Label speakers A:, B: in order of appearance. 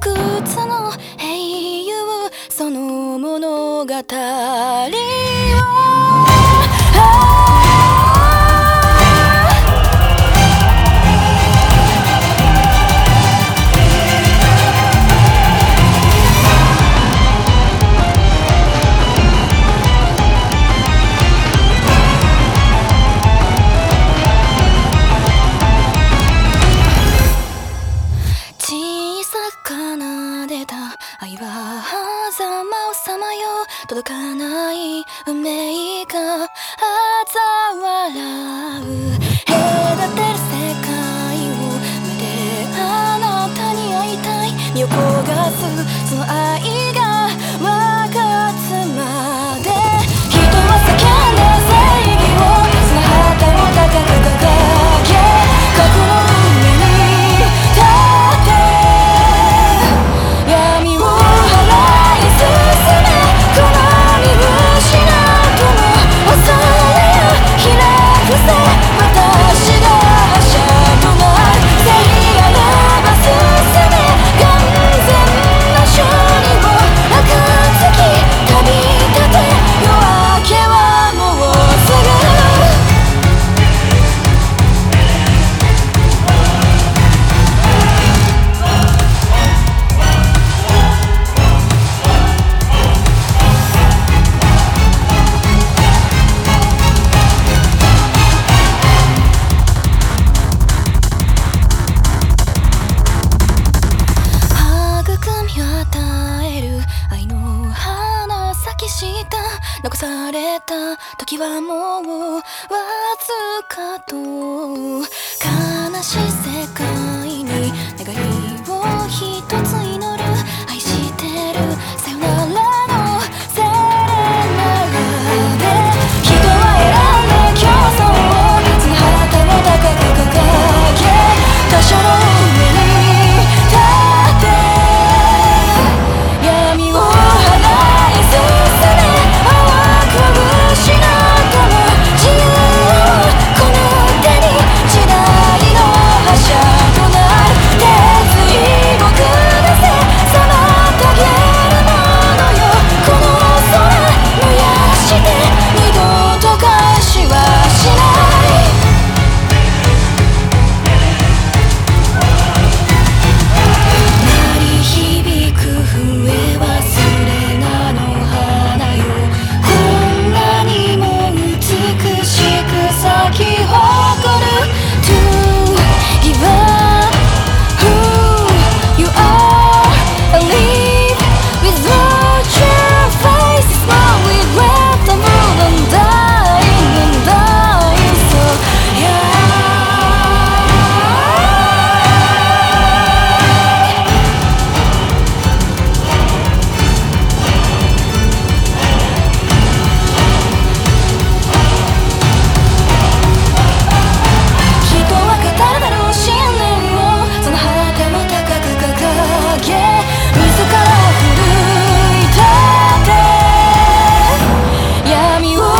A: 靴の英雄その物語をさまよ届かない運命が嘲笑う隔てる世界を見てあなたに会いたい身を焦がすその愛した残された時はもうわずかと。悲しい世界。you.